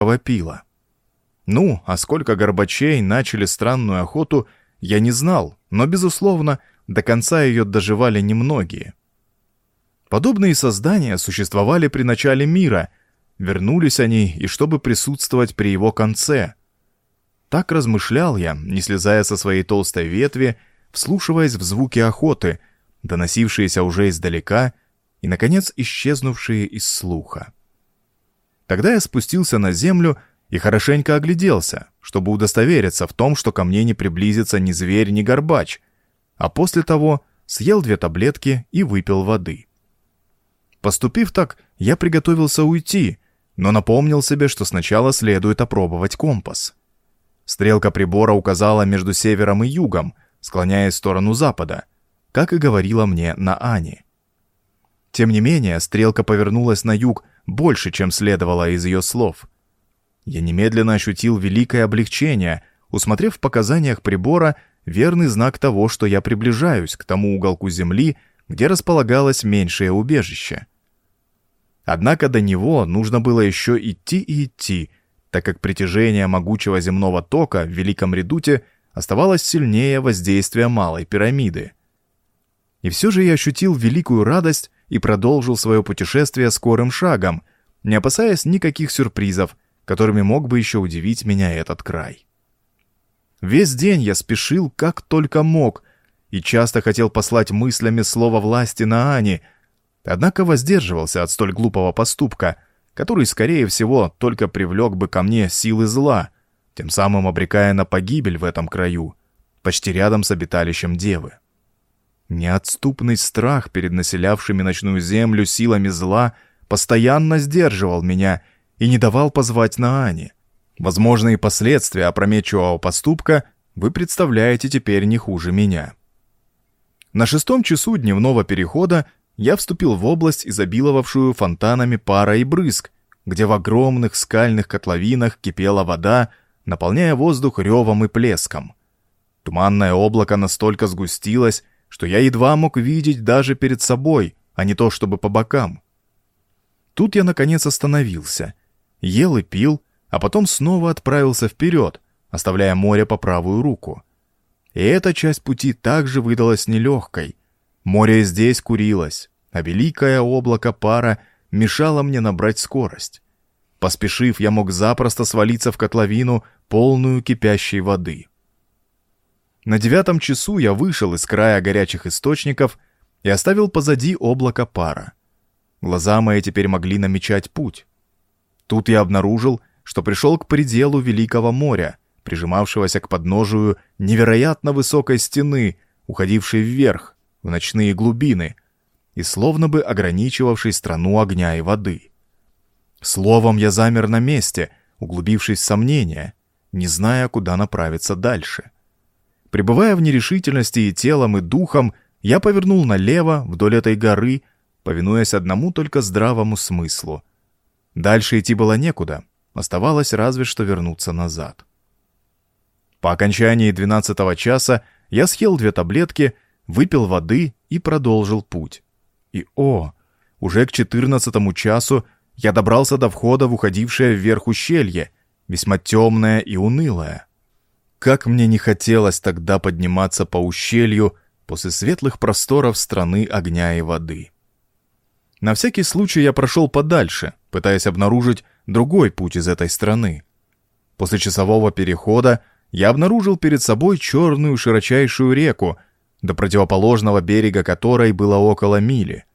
вопила. Ну, а сколько горбачей начали странную охоту, я не знал, но, безусловно, до конца ее доживали немногие. Подобные создания существовали при начале мира, вернулись они и чтобы присутствовать при его конце. Так размышлял я, не слезая со своей толстой ветви, вслушиваясь в звуки охоты, доносившиеся уже издалека и, наконец, исчезнувшие из слуха. Тогда я спустился на землю и хорошенько огляделся, чтобы удостовериться в том, что ко мне не приблизится ни зверь, ни горбач, а после того съел две таблетки и выпил воды. Поступив так, я приготовился уйти, но напомнил себе, что сначала следует опробовать компас. Стрелка прибора указала между севером и югом, склоняясь в сторону запада, как и говорила мне на Ане. Тем не менее, стрелка повернулась на юг больше, чем следовало из ее слов. Я немедленно ощутил великое облегчение, усмотрев в показаниях прибора верный знак того, что я приближаюсь к тому уголку Земли, где располагалось меньшее убежище. Однако до него нужно было еще идти и идти, так как притяжение могучего земного тока в Великом Редуте оставалось сильнее воздействия малой пирамиды. И все же я ощутил великую радость и продолжил свое путешествие скорым шагом, не опасаясь никаких сюрпризов, которыми мог бы еще удивить меня этот край. Весь день я спешил как только мог и часто хотел послать мыслями слово власти на Ани, однако воздерживался от столь глупого поступка, который, скорее всего, только привлек бы ко мне силы зла, тем самым обрекая на погибель в этом краю, почти рядом с обиталищем Девы. Неотступный страх перед населявшими ночную землю силами зла постоянно сдерживал меня и не давал позвать на Ани. Возможные последствия опрометчивого поступка вы представляете теперь не хуже меня. На шестом часу дневного перехода я вступил в область, изобиловавшую фонтанами пара и брызг, где в огромных скальных котловинах кипела вода, наполняя воздух ревом и плеском. Туманное облако настолько сгустилось, что я едва мог видеть даже перед собой, а не то чтобы по бокам. Тут я, наконец, остановился, ел и пил, а потом снова отправился вперед, оставляя море по правую руку. И эта часть пути также выдалась нелегкой. Море здесь курилось, а великое облако пара мешало мне набрать скорость. Поспешив, я мог запросто свалиться в котловину, полную кипящей воды. На девятом часу я вышел из края горячих источников и оставил позади облако пара. Глаза мои теперь могли намечать путь. Тут я обнаружил, что пришел к пределу Великого моря, прижимавшегося к подножию невероятно высокой стены, уходившей вверх, в ночные глубины, и словно бы ограничивавшей страну огня и воды. Словом, я замер на месте, углубившись в сомнения, не зная, куда направиться дальше. Пребывая в нерешительности и телом, и духом, я повернул налево вдоль этой горы, повинуясь одному только здравому смыслу. Дальше идти было некуда, оставалось разве что вернуться назад. По окончании двенадцатого часа я съел две таблетки, выпил воды и продолжил путь. И о, уже к четырнадцатому часу я добрался до входа в уходившее вверх ущелье, весьма темное и унылое. Как мне не хотелось тогда подниматься по ущелью после светлых просторов страны огня и воды. На всякий случай я прошел подальше, пытаясь обнаружить другой путь из этой страны. После часового перехода я обнаружил перед собой черную широчайшую реку, до противоположного берега которой было около мили.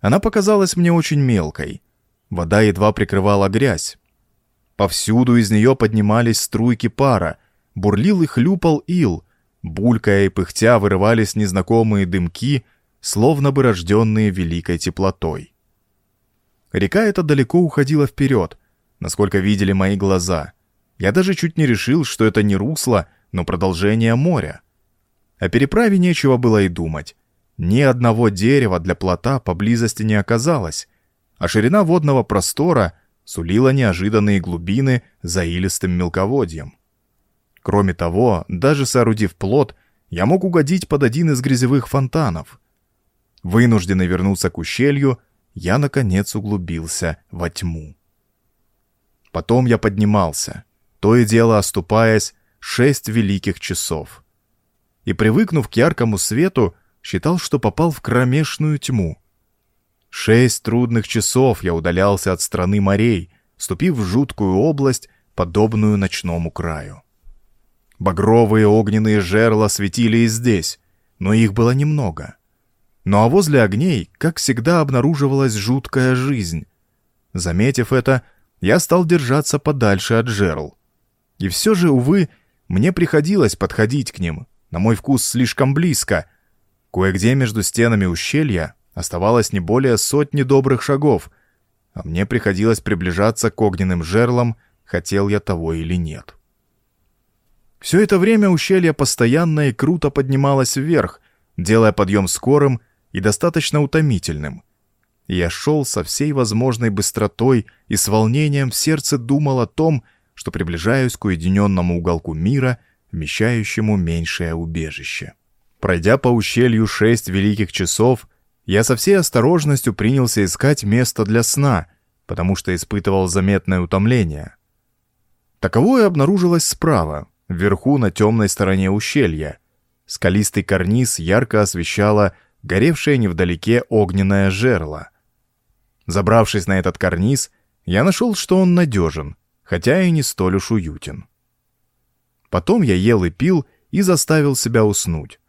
Она показалась мне очень мелкой. Вода едва прикрывала грязь. Повсюду из нее поднимались струйки пара, бурлил и хлюпал ил, булькая и пыхтя вырывались незнакомые дымки, словно бы рожденные великой теплотой. Река эта далеко уходила вперед, насколько видели мои глаза. Я даже чуть не решил, что это не русло, но продолжение моря. О переправе нечего было и думать. Ни одного дерева для плота поблизости не оказалось, а ширина водного простора сулила неожиданные глубины за илистым мелководьем. Кроме того, даже соорудив плот, я мог угодить под один из грязевых фонтанов. Вынужденный вернуться к ущелью, я, наконец, углубился во тьму. Потом я поднимался, то и дело оступаясь, шесть великих часов. И, привыкнув к яркому свету, считал, что попал в кромешную тьму. Шесть трудных часов я удалялся от страны морей, ступив в жуткую область, подобную ночному краю. Багровые огненные жерла светили и здесь, но их было немного. Ну а возле огней, как всегда, обнаруживалась жуткая жизнь. Заметив это, я стал держаться подальше от жерл. И все же, увы, мне приходилось подходить к ним, на мой вкус слишком близко. Кое-где между стенами ущелья оставалось не более сотни добрых шагов, а мне приходилось приближаться к огненным жерлам, хотел я того или нет. Все это время ущелье постоянно и круто поднималось вверх, делая подъем скорым и достаточно утомительным. Я шел со всей возможной быстротой и с волнением в сердце думал о том, что приближаюсь к уединенному уголку мира, вмещающему меньшее убежище. Пройдя по ущелью шесть великих часов, я со всей осторожностью принялся искать место для сна, потому что испытывал заметное утомление. Таковое обнаружилось справа, вверху на темной стороне ущелья. Скалистый карниз ярко освещало горевшее невдалеке огненное жерло. Забравшись на этот карниз, я нашел, что он надежен, хотя и не столь уж уютен. Потом я ел и пил и заставил себя уснуть.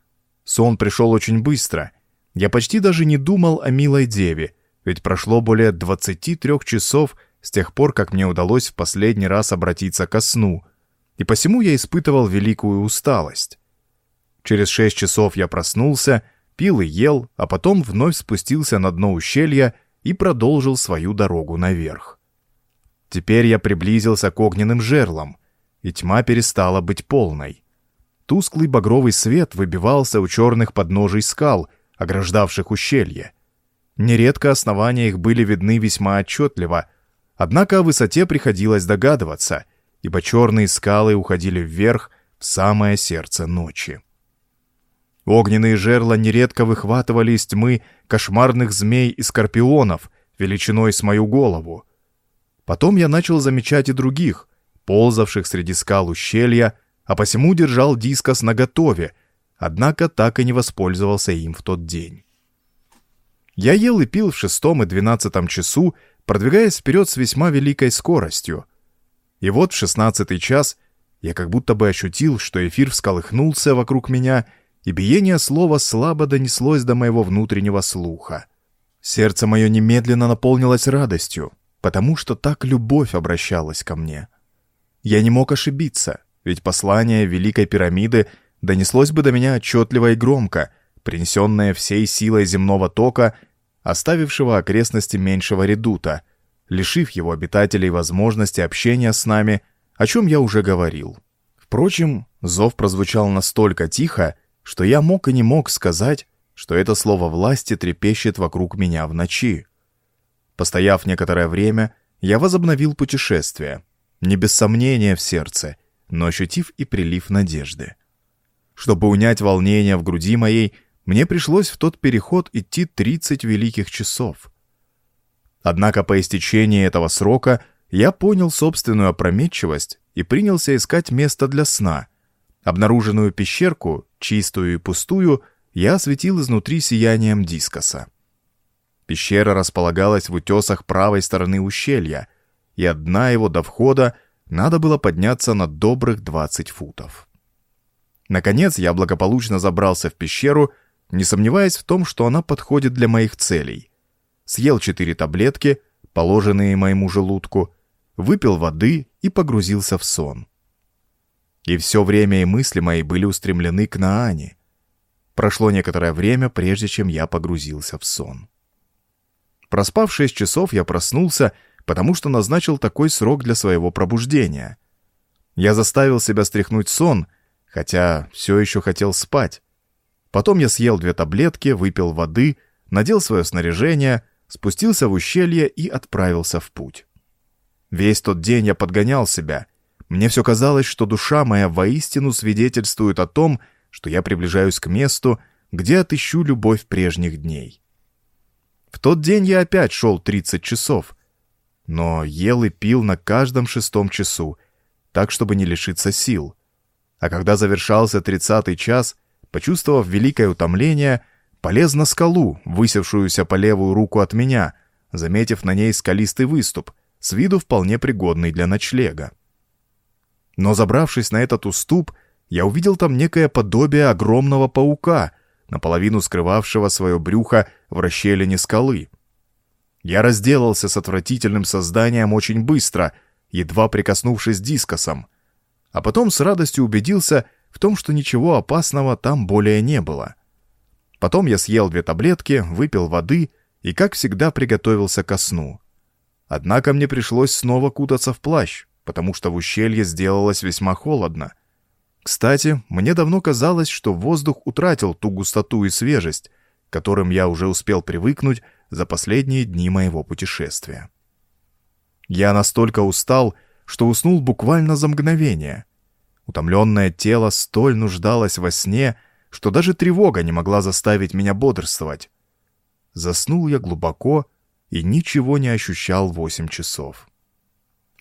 Сон пришел очень быстро. Я почти даже не думал о милой деве, ведь прошло более 23 часов с тех пор, как мне удалось в последний раз обратиться ко сну, и посему я испытывал великую усталость. Через шесть часов я проснулся, пил и ел, а потом вновь спустился на дно ущелья и продолжил свою дорогу наверх. Теперь я приблизился к огненным жерлам, и тьма перестала быть полной. Тусклый багровый свет выбивался у черных подножий скал, ограждавших ущелье. Нередко основания их были видны весьма отчетливо, однако о высоте приходилось догадываться, ибо черные скалы уходили вверх в самое сердце ночи. Огненные жерла нередко выхватывали из тьмы кошмарных змей и скорпионов, величиной с мою голову. Потом я начал замечать и других, ползавших среди скал ущелья, а посему держал дискос наготове, однако так и не воспользовался им в тот день. Я ел и пил в шестом и двенадцатом часу, продвигаясь вперед с весьма великой скоростью. И вот в шестнадцатый час я как будто бы ощутил, что эфир всколыхнулся вокруг меня, и биение слова слабо донеслось до моего внутреннего слуха. Сердце мое немедленно наполнилось радостью, потому что так любовь обращалась ко мне. Я не мог ошибиться, ведь послание Великой Пирамиды донеслось бы до меня отчетливо и громко, принесенное всей силой земного тока, оставившего окрестности меньшего редута, лишив его обитателей возможности общения с нами, о чем я уже говорил. Впрочем, зов прозвучал настолько тихо, что я мог и не мог сказать, что это слово власти трепещет вокруг меня в ночи. Постояв некоторое время, я возобновил путешествие, не без сомнения в сердце, но ощутив и прилив надежды. Чтобы унять волнение в груди моей, мне пришлось в тот переход идти 30 великих часов. Однако по истечении этого срока я понял собственную опрометчивость и принялся искать место для сна. Обнаруженную пещерку, чистую и пустую, я осветил изнутри сиянием дискоса. Пещера располагалась в утесах правой стороны ущелья, и от дна его до входа надо было подняться на добрых 20 футов. Наконец я благополучно забрался в пещеру, не сомневаясь в том, что она подходит для моих целей. Съел четыре таблетки, положенные моему желудку, выпил воды и погрузился в сон. И все время и мысли мои были устремлены к Наане. Прошло некоторое время, прежде чем я погрузился в сон. Проспав шесть часов, я проснулся, потому что назначил такой срок для своего пробуждения. Я заставил себя стряхнуть сон, хотя все еще хотел спать. Потом я съел две таблетки, выпил воды, надел свое снаряжение, спустился в ущелье и отправился в путь. Весь тот день я подгонял себя. Мне все казалось, что душа моя воистину свидетельствует о том, что я приближаюсь к месту, где отыщу любовь прежних дней. В тот день я опять шел 30 часов. но ел и пил на каждом шестом часу, так, чтобы не лишиться сил. А когда завершался тридцатый час, почувствовав великое утомление, полез на скалу, высевшуюся по левую руку от меня, заметив на ней скалистый выступ, с виду вполне пригодный для ночлега. Но забравшись на этот уступ, я увидел там некое подобие огромного паука, наполовину скрывавшего свое брюхо в расщелине скалы. Я разделался с отвратительным созданием очень быстро, едва прикоснувшись дискосом, а потом с радостью убедился в том, что ничего опасного там более не было. Потом я съел две таблетки, выпил воды и, как всегда, приготовился ко сну. Однако мне пришлось снова кутаться в плащ, потому что в ущелье сделалось весьма холодно. Кстати, мне давно казалось, что воздух утратил ту густоту и свежесть, к которым я уже успел привыкнуть за последние дни моего путешествия. Я настолько устал, что уснул буквально за мгновение. Утомленное тело столь нуждалось во сне, что даже тревога не могла заставить меня бодрствовать. Заснул я глубоко и ничего не ощущал восемь часов.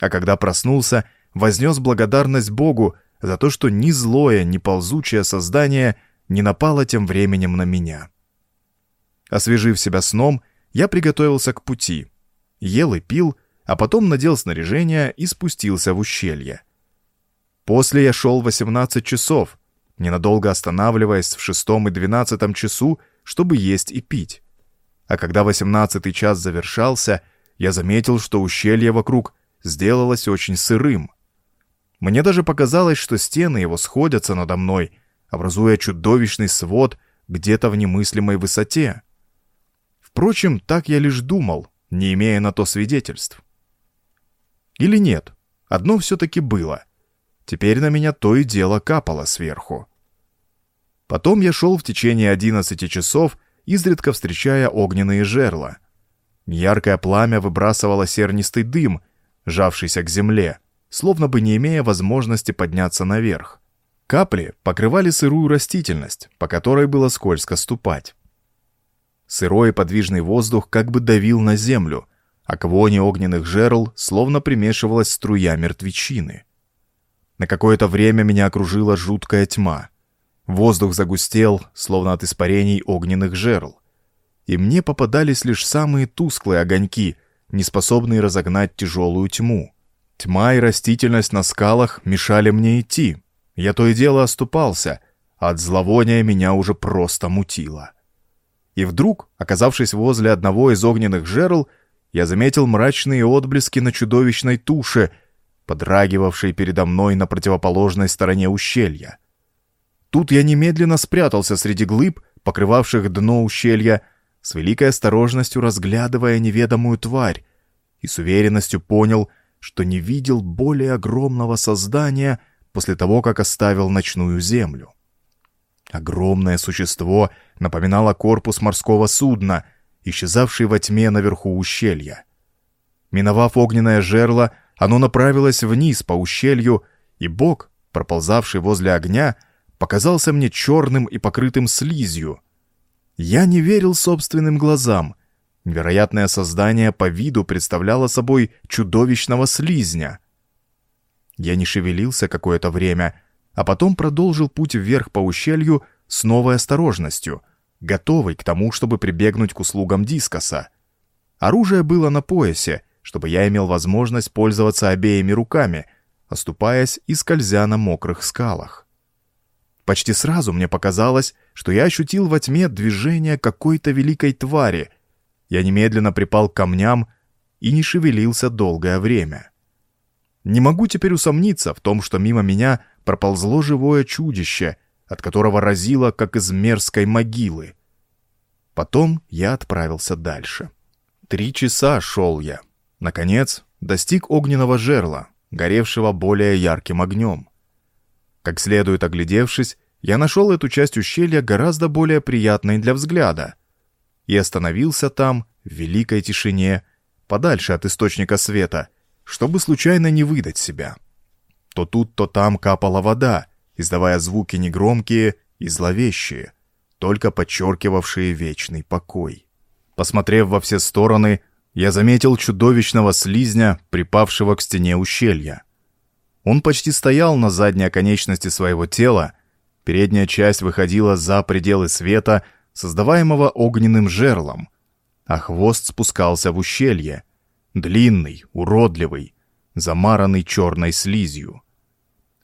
А когда проснулся, вознес благодарность Богу за то, что ни злое, ни ползучее создание не напало тем временем на меня. Освежив себя сном, я приготовился к пути, ел и пил, а потом надел снаряжение и спустился в ущелье. После я шел 18 часов, ненадолго останавливаясь в шестом и двенадцатом часу, чтобы есть и пить а когда восемнадцатый час завершался, я заметил, что ущелье вокруг сделалось очень сырым. Мне даже показалось, что стены его сходятся надо мной, образуя чудовищный свод где-то в немыслимой высоте. Впрочем, так я лишь думал, не имея на то свидетельств. Или нет, одно все-таки было. Теперь на меня то и дело капало сверху. Потом я шел в течение одиннадцати часов, изредка встречая огненные жерла. Яркое пламя выбрасывало сернистый дым, жавшийся к земле, словно бы не имея возможности подняться наверх. Капли покрывали сырую растительность, по которой было скользко ступать. Сырой и подвижный воздух как бы давил на землю, а к воне огненных жерл словно примешивалась струя мертвечины. На какое-то время меня окружила жуткая тьма — Воздух загустел, словно от испарений огненных жерл. И мне попадались лишь самые тусклые огоньки, не способные разогнать тяжелую тьму. Тьма и растительность на скалах мешали мне идти. Я то и дело оступался, а от зловония меня уже просто мутило. И вдруг, оказавшись возле одного из огненных жерл, я заметил мрачные отблески на чудовищной туше, подрагивавшей передо мной на противоположной стороне ущелья. Тут я немедленно спрятался среди глыб, покрывавших дно ущелья, с великой осторожностью разглядывая неведомую тварь, и с уверенностью понял, что не видел более огромного создания после того, как оставил ночную землю. Огромное существо напоминало корпус морского судна, исчезавший во тьме наверху ущелья. Миновав огненное жерло, оно направилось вниз по ущелью, и бог, проползавший возле огня, — показался мне черным и покрытым слизью. Я не верил собственным глазам. Невероятное создание по виду представляло собой чудовищного слизня. Я не шевелился какое-то время, а потом продолжил путь вверх по ущелью с новой осторожностью, готовый к тому, чтобы прибегнуть к услугам дискоса. Оружие было на поясе, чтобы я имел возможность пользоваться обеими руками, оступаясь и скользя на мокрых скалах. Почти сразу мне показалось, что я ощутил во тьме движение какой-то великой твари. Я немедленно припал к камням и не шевелился долгое время. Не могу теперь усомниться в том, что мимо меня проползло живое чудище, от которого разило, как из мерзкой могилы. Потом я отправился дальше. Три часа шел я. Наконец, достиг огненного жерла, горевшего более ярким огнем. Как следует оглядевшись, я нашел эту часть ущелья гораздо более приятной для взгляда и остановился там, в великой тишине, подальше от источника света, чтобы случайно не выдать себя. То тут, то там капала вода, издавая звуки негромкие и зловещие, только подчеркивавшие вечный покой. Посмотрев во все стороны, я заметил чудовищного слизня, припавшего к стене ущелья. Он почти стоял на задней оконечности своего тела, передняя часть выходила за пределы света, создаваемого огненным жерлом, а хвост спускался в ущелье, длинный, уродливый, замаранный черной слизью.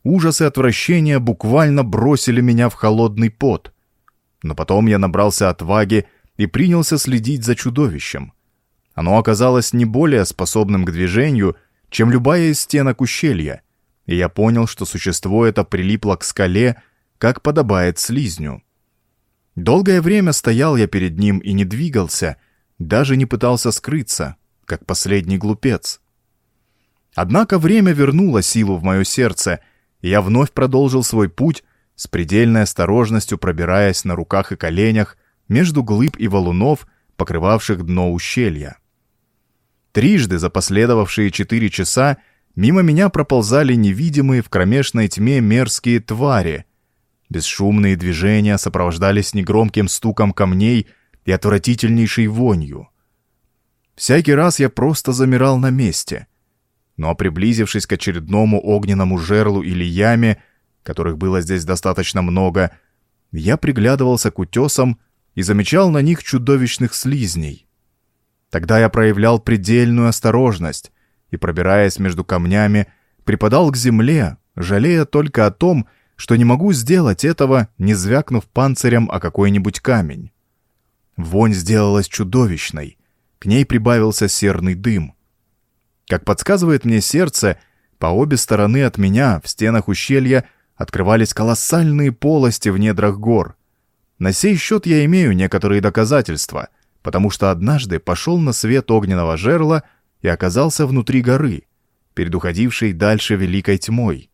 Ужас и отвращение буквально бросили меня в холодный пот. Но потом я набрался отваги и принялся следить за чудовищем. Оно оказалось не более способным к движению, чем любая из стенок ущелья, и я понял, что существо это прилипло к скале, как подобает слизню. Долгое время стоял я перед ним и не двигался, даже не пытался скрыться, как последний глупец. Однако время вернуло силу в мое сердце — я вновь продолжил свой путь, с предельной осторожностью пробираясь на руках и коленях между глыб и валунов, покрывавших дно ущелья. Трижды за последовавшие четыре часа мимо меня проползали невидимые в кромешной тьме мерзкие твари. Бесшумные движения сопровождались негромким стуком камней и отвратительнейшей вонью. Всякий раз я просто замирал на месте — но приблизившись к очередному огненному жерлу или яме, которых было здесь достаточно много, я приглядывался к утесам и замечал на них чудовищных слизней. Тогда я проявлял предельную осторожность и, пробираясь между камнями, припадал к земле, жалея только о том, что не могу сделать этого, не звякнув панцирем о какой-нибудь камень. Вонь сделалась чудовищной, к ней прибавился серный дым. Как подсказывает мне сердце, по обе стороны от меня в стенах ущелья открывались колоссальные полости в недрах гор. На сей счет я имею некоторые доказательства, потому что однажды пошел на свет огненного жерла и оказался внутри горы, перед уходившей дальше великой тьмой.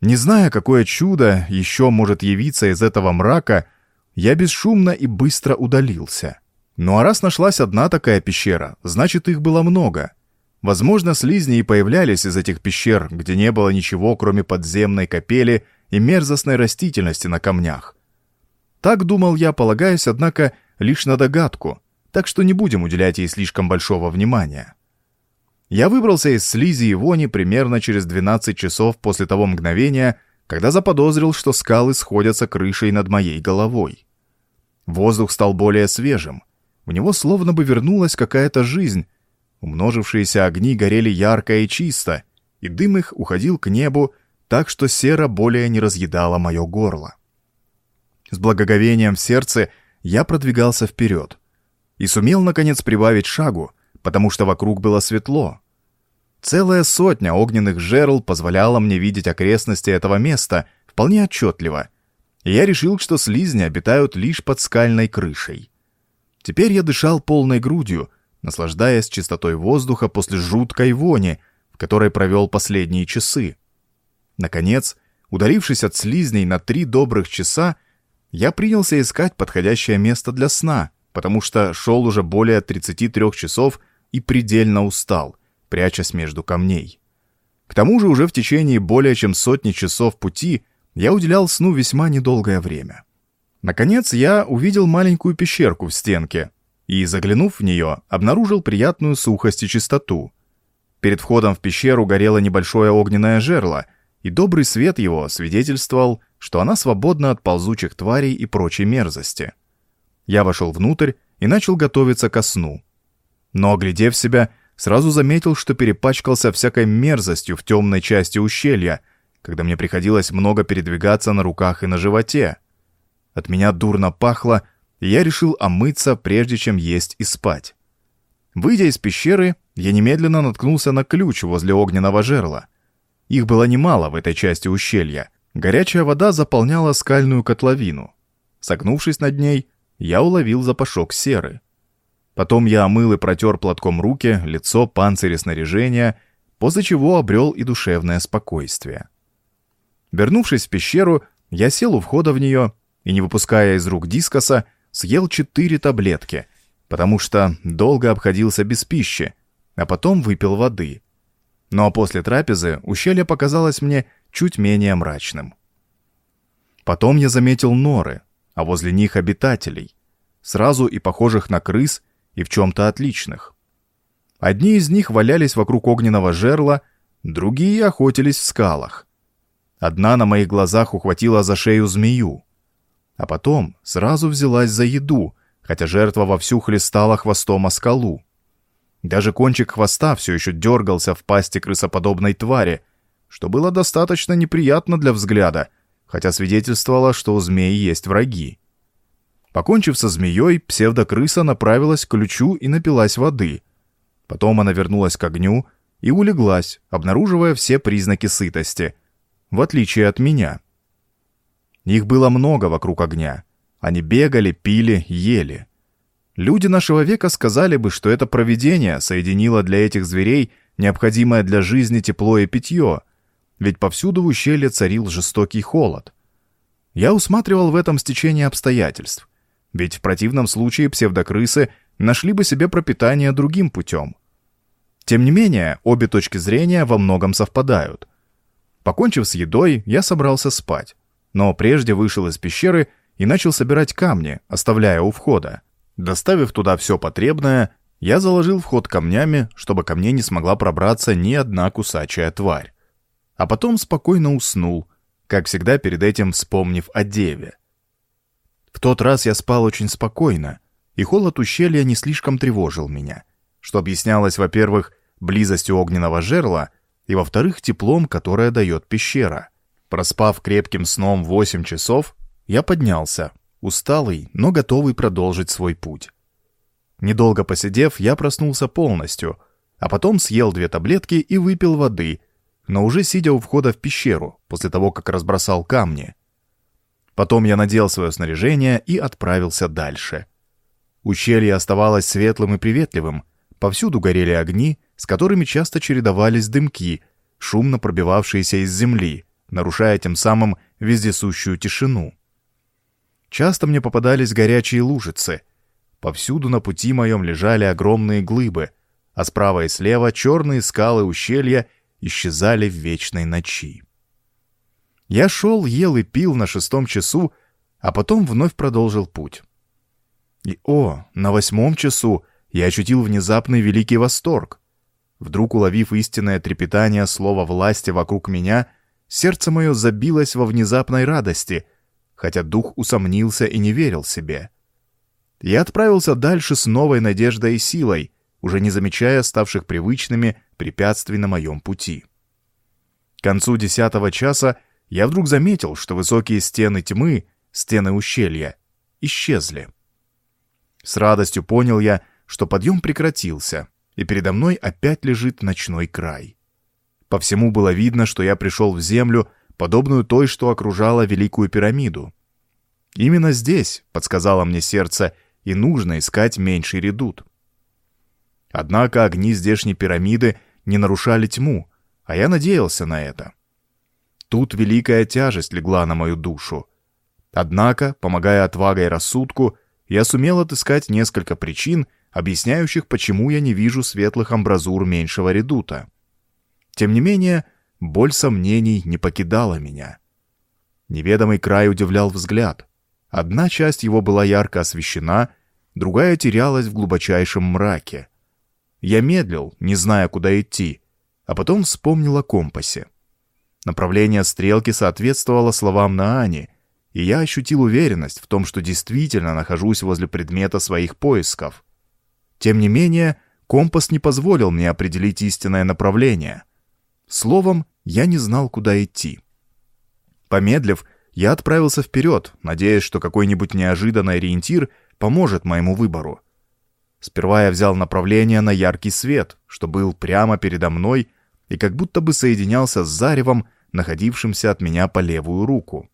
Не зная, какое чудо еще может явиться из этого мрака, я бесшумно и быстро удалился. Ну а раз нашлась одна такая пещера, значит их было много — Возможно, слизни и появлялись из этих пещер, где не было ничего, кроме подземной капели и мерзостной растительности на камнях. Так думал я, полагаясь, однако, лишь на догадку, так что не будем уделять ей слишком большого внимания. Я выбрался из слизи и вони примерно через 12 часов после того мгновения, когда заподозрил, что скалы сходятся крышей над моей головой. Воздух стал более свежим. В него словно бы вернулась какая-то жизнь, Умножившиеся огни горели ярко и чисто, и дым их уходил к небу, так что сера более не разъедала мое горло. С благоговением в сердце я продвигался вперед и сумел, наконец, прибавить шагу, потому что вокруг было светло. Целая сотня огненных жерл позволяла мне видеть окрестности этого места вполне отчетливо, и я решил, что слизни обитают лишь под скальной крышей. Теперь я дышал полной грудью — наслаждаясь чистотой воздуха после жуткой вони, в которой провел последние часы. Наконец, удалившись от слизней на три добрых часа, я принялся искать подходящее место для сна, потому что шел уже более 33 часов и предельно устал, прячась между камней. К тому же уже в течение более чем сотни часов пути я уделял сну весьма недолгое время. Наконец я увидел маленькую пещерку в стенке, и, заглянув в нее, обнаружил приятную сухость и чистоту. Перед входом в пещеру горело небольшое огненное жерло, и добрый свет его свидетельствовал, что она свободна от ползучих тварей и прочей мерзости. Я вошел внутрь и начал готовиться ко сну. Но, оглядев себя, сразу заметил, что перепачкался всякой мерзостью в темной части ущелья, когда мне приходилось много передвигаться на руках и на животе. От меня дурно пахло, и я решил омыться, прежде чем есть и спать. Выйдя из пещеры, я немедленно наткнулся на ключ возле огненного жерла. Их было немало в этой части ущелья. Горячая вода заполняла скальную котловину. Согнувшись над ней, я уловил запашок серы. Потом я омыл и протер платком руки, лицо, панцирь и снаряжение, после чего обрел и душевное спокойствие. Вернувшись в пещеру, я сел у входа в нее и, не выпуская из рук дискоса, съел четыре таблетки, потому что долго обходился без пищи, а потом выпил воды. Но после трапезы ущелье показалось мне чуть менее мрачным. Потом я заметил норы, а возле них обитателей, сразу и похожих на крыс, и в чем-то отличных. Одни из них валялись вокруг огненного жерла, другие охотились в скалах. Одна на моих глазах ухватила за шею змею, а потом сразу взялась за еду, хотя жертва вовсю хлестала хвостом о скалу. Даже кончик хвоста все еще дергался в пасти крысоподобной твари, что было достаточно неприятно для взгляда, хотя свидетельствовало, что у змеи есть враги. Покончив со змеей, псевдокрыса направилась к ключу и напилась воды. Потом она вернулась к огню и улеглась, обнаруживая все признаки сытости, в отличие от меня. Их было много вокруг огня. Они бегали, пили, ели. Люди нашего века сказали бы, что это провидение соединило для этих зверей необходимое для жизни тепло и питье, ведь повсюду в ущелье царил жестокий холод. Я усматривал в этом стечение обстоятельств, ведь в противном случае псевдокрысы нашли бы себе пропитание другим путем. Тем не менее, обе точки зрения во многом совпадают. Покончив с едой, я собрался спать, но прежде вышел из пещеры и начал собирать камни, оставляя у входа. Доставив туда все потребное, я заложил вход камнями, чтобы ко мне не смогла пробраться ни одна кусачая тварь. А потом спокойно уснул, как всегда перед этим вспомнив о деве. В тот раз я спал очень спокойно, и холод ущелья не слишком тревожил меня, что объяснялось, во-первых, близостью огненного жерла, и, во-вторых, теплом, которое дает пещера. Проспав крепким сном 8 часов, я поднялся, усталый, но готовый продолжить свой путь. Недолго посидев, я проснулся полностью, а потом съел две таблетки и выпил воды, но уже сидя у входа в пещеру, после того, как разбросал камни. Потом я надел свое снаряжение и отправился дальше. Ущелье оставалось светлым и приветливым, повсюду горели огни, с которыми часто чередовались дымки, шумно пробивавшиеся из земли, нарушая тем самым вездесущую тишину. Часто мне попадались горячие лужицы. Повсюду на пути моем лежали огромные глыбы, а справа и слева черные скалы ущелья исчезали в вечной ночи. Я шел, ел и пил на шестом часу, а потом вновь продолжил путь. И о, на восьмом часу я ощутил внезапный великий восторг. Вдруг уловив истинное трепетание слова власти вокруг меня, сердце мое забилось во внезапной радости, хотя дух усомнился и не верил себе. Я отправился дальше с новой надеждой и силой, уже не замечая ставших привычными препятствий на моем пути. К концу десятого часа я вдруг заметил, что высокие стены тьмы, стены ущелья, исчезли. С радостью понял я, что подъем прекратился, и передо мной опять лежит ночной край. По всему было видно, что я пришел в землю, подобную той, что окружала Великую пирамиду. Именно здесь, подсказало мне сердце, и нужно искать меньший редут. Однако огни здешней пирамиды не нарушали тьму, а я надеялся на это. Тут великая тяжесть легла на мою душу. Однако, помогая отвагой и рассудку, я сумел отыскать несколько причин, объясняющих, почему я не вижу светлых амбразур меньшего редута. Тем не менее, Боль сомнений не покидала меня. Неведомый край удивлял взгляд. Одна часть его была ярко освещена, другая терялась в глубочайшем мраке. Я медлил, не зная, куда идти, а потом вспомнил о компасе. Направление стрелки соответствовало словам Наани, и я ощутил уверенность в том, что действительно нахожусь возле предмета своих поисков. Тем не менее, компас не позволил мне определить истинное направление. Словом, я не знал, куда идти. Помедлив, я отправился вперед, надеясь, что какой-нибудь неожиданный ориентир поможет моему выбору. Сперва я взял направление на яркий свет, что был прямо передо мной и как будто бы соединялся с заревом, находившимся от меня по левую руку.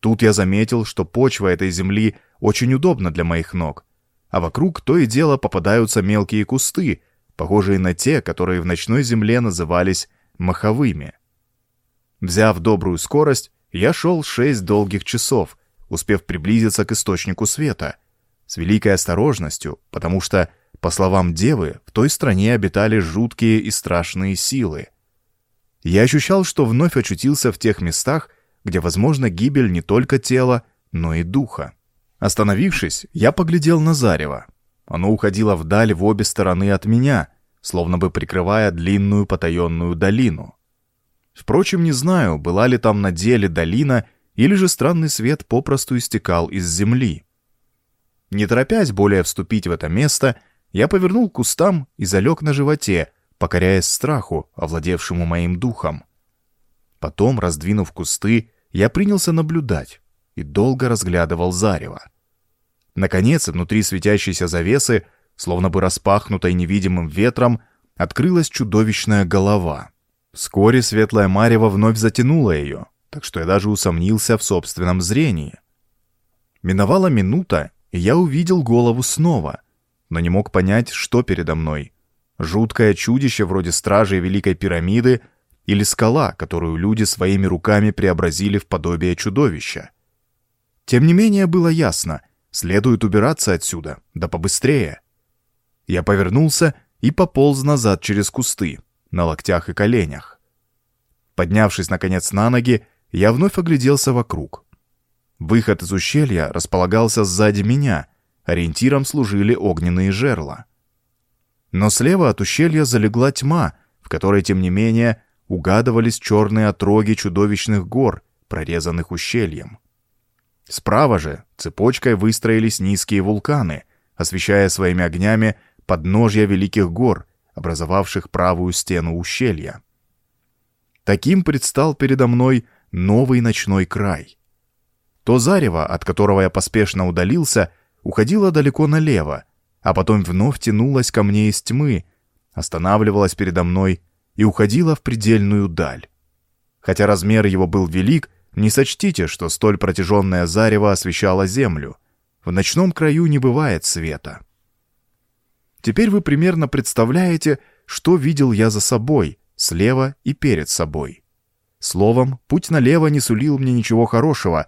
Тут я заметил, что почва этой земли очень удобна для моих ног, а вокруг то и дело попадаются мелкие кусты, похожие на те, которые в ночной земле назывались маховыми. Взяв добрую скорость, я шел шесть долгих часов, успев приблизиться к источнику света, с великой осторожностью, потому что, по словам девы, в той стране обитали жуткие и страшные силы. Я ощущал, что вновь очутился в тех местах, где возможна гибель не только тела, но и духа. Остановившись, я поглядел на зарево. оно уходило вдаль в обе стороны от меня, словно бы прикрывая длинную потаенную долину. Впрочем, не знаю, была ли там на деле долина, или же странный свет попросту истекал из земли. Не торопясь более вступить в это место, я повернул к кустам и залег на животе, покоряясь страху, овладевшему моим духом. Потом, раздвинув кусты, я принялся наблюдать и долго разглядывал зарево. Наконец, внутри светящейся завесы, словно бы распахнутой невидимым ветром, открылась чудовищная голова. Вскоре светлая марево вновь затянула ее, так что я даже усомнился в собственном зрении. Миновала минута, и я увидел голову снова, но не мог понять, что передо мной. Жуткое чудище вроде стражей Великой пирамиды или скала, которую люди своими руками преобразили в подобие чудовища. Тем не менее было ясно, следует убираться отсюда, да побыстрее. Я повернулся и пополз назад через кусты, на локтях и коленях. Поднявшись, наконец, на ноги, я вновь огляделся вокруг. Выход из ущелья располагался сзади меня, ориентиром служили огненные жерла. Но слева от ущелья залегла тьма, в которой, тем не менее, угадывались черные отроги чудовищных гор, прорезанных ущельем. Справа же цепочкой выстроились низкие вулканы, освещая своими огнями подножья великих гор, образовавших правую стену ущелья. Таким предстал передо мной новый ночной край. То зарево, от которого я поспешно удалился, уходило далеко налево, а потом вновь тянулось ко мне из тьмы, останавливалось передо мной и уходило в предельную даль. Хотя размер его был велик, не сочтите, что столь протяженное зарево освещало землю. В ночном краю не бывает света. Теперь вы примерно представляете, что видел я за собой, слева и перед собой. Словом, путь налево не сулил мне ничего хорошего,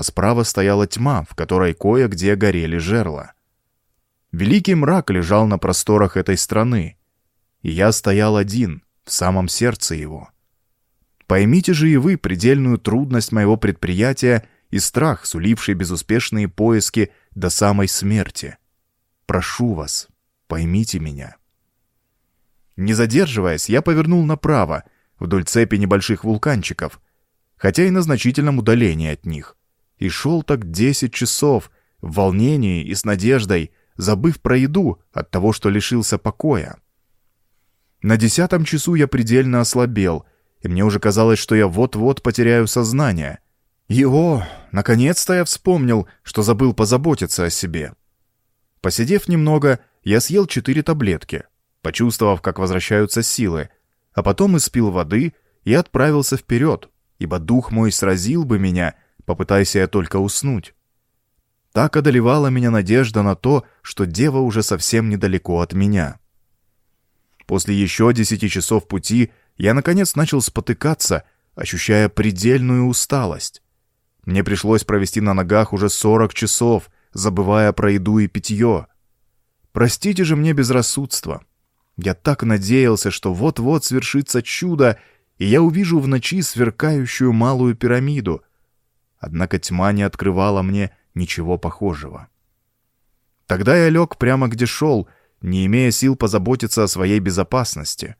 а справа стояла тьма, в которой кое-где горели жерла. Великий мрак лежал на просторах этой страны, и я стоял один, в самом сердце его. Поймите же и вы предельную трудность моего предприятия и страх, суливший безуспешные поиски до самой смерти. Прошу вас, поймите меня. Не задерживаясь, я повернул направо, вдоль цепи небольших вулканчиков, хотя и на значительном удалении от них, и шел так десять часов, в волнении и с надеждой, забыв про еду от того, что лишился покоя. На десятом часу я предельно ослабел, и мне уже казалось, что я вот-вот потеряю сознание. И о, наконец-то я вспомнил, что забыл позаботиться о себе. Посидев немного, я съел четыре таблетки, почувствовав, как возвращаются силы, а потом испил воды и отправился вперед, ибо дух мой сразил бы меня, попытайся я только уснуть. Так одолевала меня надежда на то, что дева уже совсем недалеко от меня. После еще десяти часов пути я, наконец, начал спотыкаться, ощущая предельную усталость. Мне пришлось провести на ногах уже сорок часов, забывая про еду и питье. Простите же мне безрассудство. Я так надеялся, что вот-вот свершится чудо, и я увижу в ночи сверкающую малую пирамиду. Однако тьма не открывала мне ничего похожего. Тогда я лег прямо где шел, не имея сил позаботиться о своей безопасности.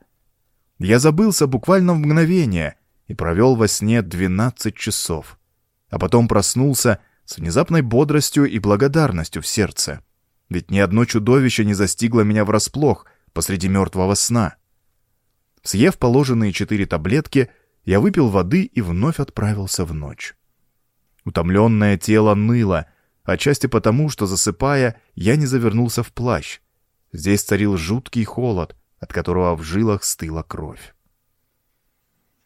Я забылся буквально в мгновение и провел во сне 12 часов, а потом проснулся с внезапной бодростью и благодарностью в сердце. Ведь ни одно чудовище не застигло меня врасплох посреди мертвого сна. Съев положенные четыре таблетки, я выпил воды и вновь отправился в ночь. Утомленное тело ныло, отчасти потому, что, засыпая, я не завернулся в плащ. Здесь царил жуткий холод, от которого в жилах стыла кровь.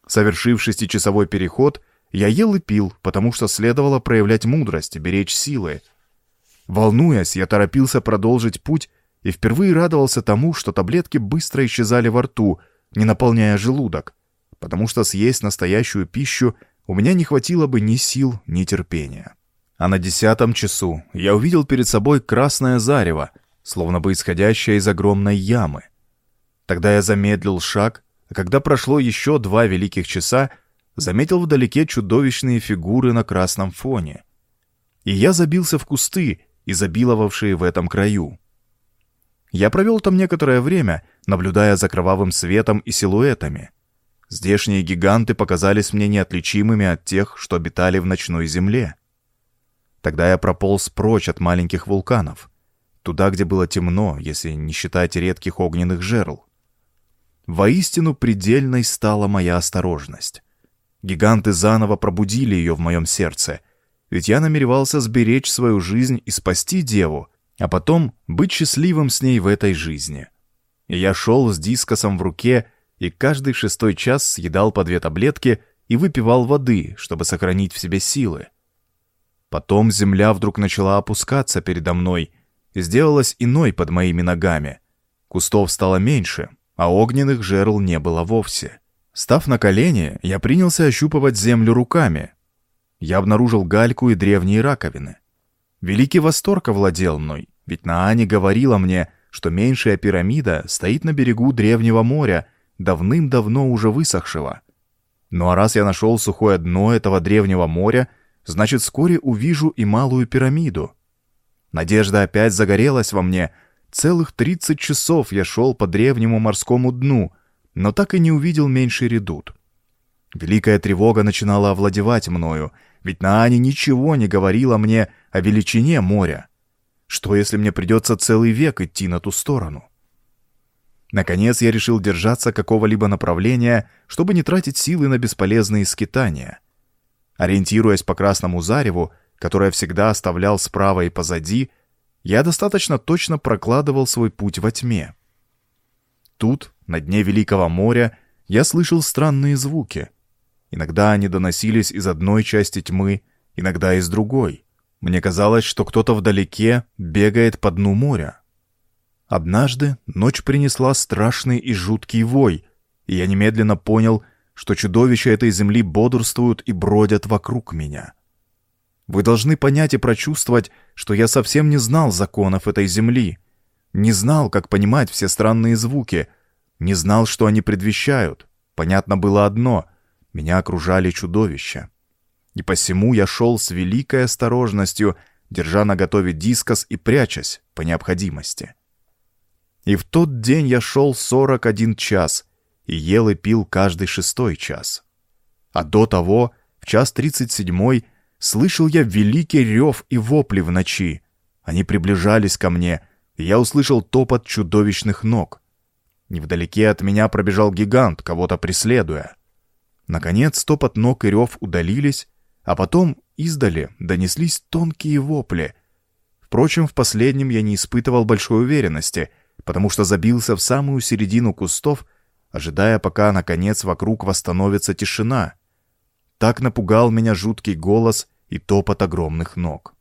Совершив шестичасовой переход, я ел и пил, потому что следовало проявлять мудрость и беречь силы. Волнуясь, я торопился продолжить путь и впервые радовался тому, что таблетки быстро исчезали во рту, не наполняя желудок, потому что съесть настоящую пищу у меня не хватило бы ни сил, ни терпения. А на десятом часу я увидел перед собой красное зарево, словно бы исходящее из огромной ямы. Тогда я замедлил шаг, а когда прошло еще два великих часа, заметил вдалеке чудовищные фигуры на красном фоне. И я забился в кусты, изобиловавшие в этом краю. Я провел там некоторое время, наблюдая за кровавым светом и силуэтами. Здешние гиганты показались мне неотличимыми от тех, что обитали в ночной земле. Тогда я прополз прочь от маленьких вулканов, туда, где было темно, если не считать редких огненных жерл. Воистину предельной стала моя осторожность. Гиганты заново пробудили ее в моем сердце, ведь я намеревался сберечь свою жизнь и спасти деву, а потом быть счастливым с ней в этой жизни. И я шел с дискосом в руке и каждый шестой час съедал по две таблетки и выпивал воды, чтобы сохранить в себе силы. Потом земля вдруг начала опускаться передо мной и сделалась иной под моими ногами. Кустов стало меньше, а огненных жерл не было вовсе. Став на колени, я принялся ощупывать землю руками. Я обнаружил гальку и древние раковины. Великий восторг овладел мной, ведь Наани говорила мне, что меньшая пирамида стоит на берегу древнего моря, давным-давно уже высохшего. Ну а раз я нашел сухое дно этого древнего моря, значит, вскоре увижу и малую пирамиду. Надежда опять загорелась во мне. Целых 30 часов я шел по древнему морскому дну — но так и не увидел меньший редут. Великая тревога начинала овладевать мною, ведь Наани ничего не говорила мне о величине моря. Что, если мне придется целый век идти на ту сторону? Наконец я решил держаться какого-либо направления, чтобы не тратить силы на бесполезные скитания. Ориентируясь по красному зареву, которое всегда оставлял справа и позади, я достаточно точно прокладывал свой путь во тьме. Тут, на дне Великого моря, я слышал странные звуки. Иногда они доносились из одной части тьмы, иногда из другой. Мне казалось, что кто-то вдалеке бегает по дну моря. Однажды ночь принесла страшный и жуткий вой, и я немедленно понял, что чудовища этой земли бодрствуют и бродят вокруг меня. Вы должны понять и прочувствовать, что я совсем не знал законов этой земли — не знал, как понимать все странные звуки. Не знал, что они предвещают. Понятно было одно — меня окружали чудовища. И посему я шел с великой осторожностью, держа наготове дискос и прячась по необходимости. И в тот день я шел 41 час и ел и пил каждый шестой час. А до того, в час тридцать седьмой, слышал я великий рев и вопли в ночи. Они приближались ко мне — я услышал топот чудовищных ног. Невдалеке от меня пробежал гигант, кого-то преследуя. Наконец топот ног и рев удалились, а потом издали донеслись тонкие вопли. Впрочем, в последнем я не испытывал большой уверенности, потому что забился в самую середину кустов, ожидая, пока, наконец, вокруг восстановится тишина. Так напугал меня жуткий голос и топот огромных ног.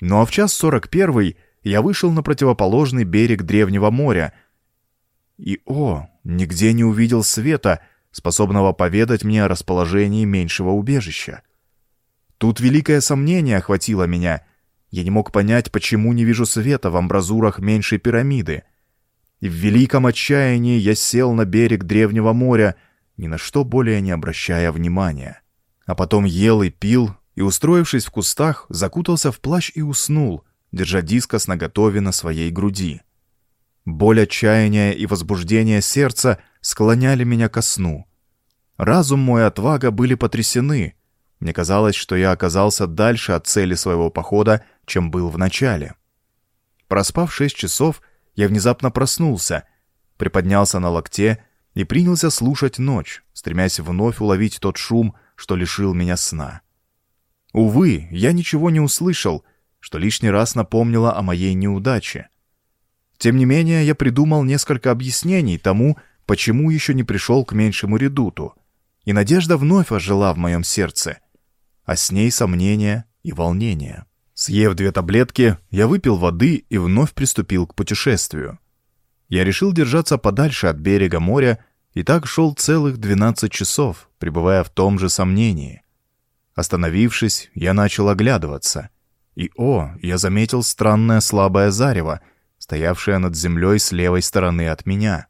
Ну а в час сорок первый я вышел на противоположный берег древнего моря. И, о, нигде не увидел света, способного поведать мне о расположении меньшего убежища. Тут великое сомнение охватило меня. Я не мог понять, почему не вижу света в амбразурах меньшей пирамиды. И в великом отчаянии я сел на берег древнего моря, ни на что более не обращая внимания. А потом ел и пил, и, устроившись в кустах, закутался в плащ и уснул, держа дискос наготове на своей груди. Боль отчаяния и возбуждение сердца склоняли меня ко сну. Разум мой и отвага были потрясены. Мне казалось, что я оказался дальше от цели своего похода, чем был в начале. Проспав шесть часов, я внезапно проснулся, приподнялся на локте и принялся слушать ночь, стремясь вновь уловить тот шум, что лишил меня сна. Увы, я ничего не услышал — что лишний раз напомнило о моей неудаче. Тем не менее, я придумал несколько объяснений тому, почему еще не пришел к меньшему редуту, и надежда вновь ожила в моем сердце, а с ней сомнения и волнение. Съев две таблетки, я выпил воды и вновь приступил к путешествию. Я решил держаться подальше от берега моря и так шел целых 12 часов, пребывая в том же сомнении. Остановившись, я начал оглядываться — и, о, я заметил странное слабое зарево, стоявшее над землей с левой стороны от меня.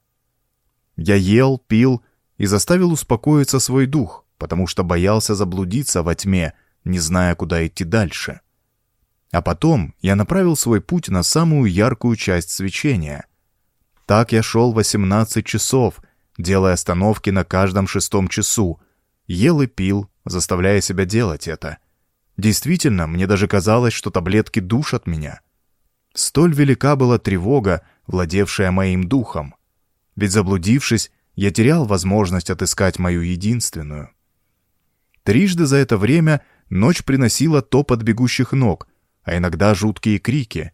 Я ел, пил и заставил успокоиться свой дух, потому что боялся заблудиться во тьме, не зная, куда идти дальше. А потом я направил свой путь на самую яркую часть свечения. Так я шел 18 часов, делая остановки на каждом шестом часу, ел и пил, заставляя себя делать это. Действительно, мне даже казалось, что таблетки душат меня. Столь велика была тревога, владевшая моим духом. Ведь заблудившись, я терял возможность отыскать мою единственную. Трижды за это время ночь приносила топот бегущих ног, а иногда жуткие крики.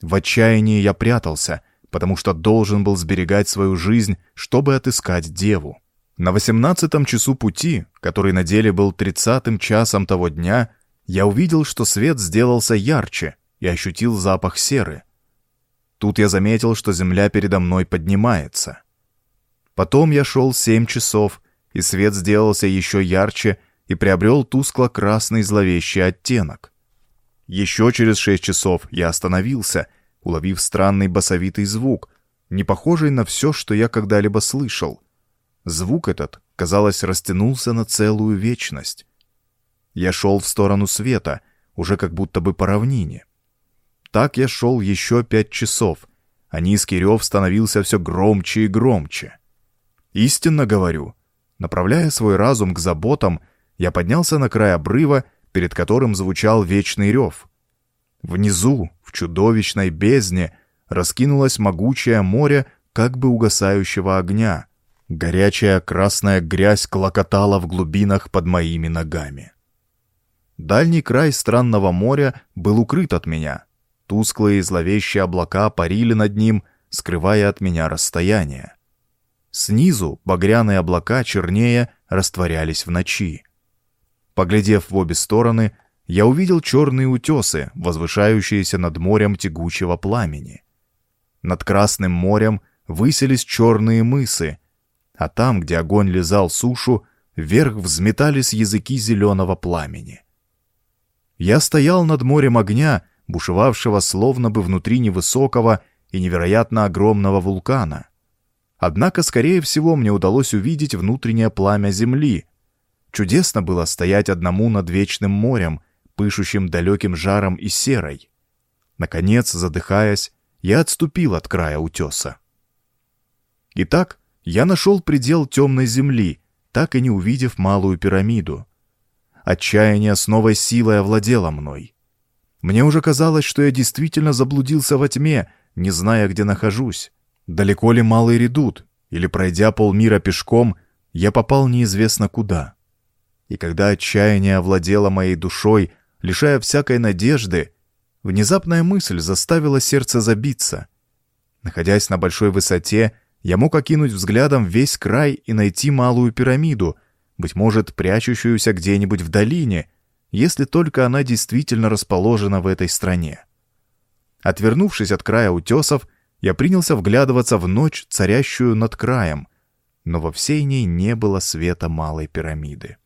В отчаянии я прятался, потому что должен был сберегать свою жизнь, чтобы отыскать деву. На восемнадцатом часу пути, который на деле был тридцатым часом того дня, я увидел, что свет сделался ярче и ощутил запах серы. Тут я заметил, что земля передо мной поднимается. Потом я шел семь часов, и свет сделался еще ярче и приобрел тускло-красный зловещий оттенок. Еще через шесть часов я остановился, уловив странный басовитый звук, не похожий на все, что я когда-либо слышал. Звук этот, казалось, растянулся на целую вечность. Я шел в сторону света, уже как будто бы по равнине. Так я шел еще пять часов, а низкий рев становился все громче и громче. Истинно говорю, направляя свой разум к заботам, я поднялся на край обрыва, перед которым звучал вечный рев. Внизу, в чудовищной бездне, раскинулось могучее море как бы угасающего огня. Горячая красная грязь клокотала в глубинах под моими ногами. Дальний край странного моря был укрыт от меня. Тусклые зловещие облака парили над ним, скрывая от меня расстояние. Снизу багряные облака чернее растворялись в ночи. Поглядев в обе стороны, я увидел черные утесы, возвышающиеся над морем тягучего пламени. Над Красным морем высились черные мысы, а там, где огонь лизал сушу, вверх взметались языки зеленого пламени. Я стоял над морем огня, бушевавшего словно бы внутри невысокого и невероятно огромного вулкана. Однако, скорее всего, мне удалось увидеть внутреннее пламя Земли. Чудесно было стоять одному над вечным морем, пышущим далеким жаром и серой. Наконец, задыхаясь, я отступил от края утеса. Итак, я нашел предел темной земли, так и не увидев малую пирамиду. Отчаяние с новой силой овладело мной. Мне уже казалось, что я действительно заблудился во тьме, не зная, где нахожусь. Далеко ли малый редут, или, пройдя полмира пешком, я попал неизвестно куда. И когда отчаяние овладело моей душой, лишая всякой надежды, внезапная мысль заставила сердце забиться. Находясь на большой высоте, я мог окинуть взглядом весь край и найти малую пирамиду, быть может, прячущуюся где-нибудь в долине, если только она действительно расположена в этой стране. Отвернувшись от края утесов, я принялся вглядываться в ночь, царящую над краем, но во всей ней не было света малой пирамиды.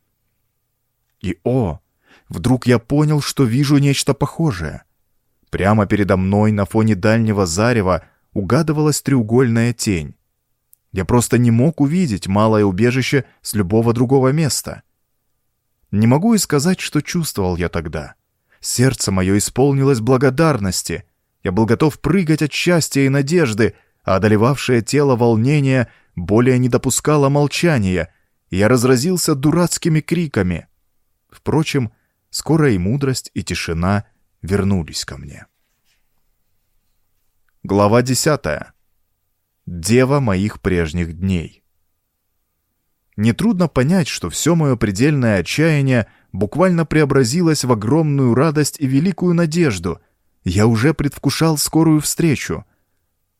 И о! Вдруг я понял, что вижу нечто похожее. Прямо передо мной на фоне дальнего зарева угадывалась треугольная тень. Я просто не мог увидеть малое убежище с любого другого места. Не могу и сказать, что чувствовал я тогда. Сердце мое исполнилось благодарности — я был готов прыгать от счастья и надежды, а одолевавшее тело волнение более не допускало молчания, и я разразился дурацкими криками. Впрочем, скоро и мудрость, и тишина вернулись ко мне. Глава десятая. Дева моих прежних дней. Нетрудно понять, что все мое предельное отчаяние буквально преобразилось в огромную радость и великую надежду, я уже предвкушал скорую встречу.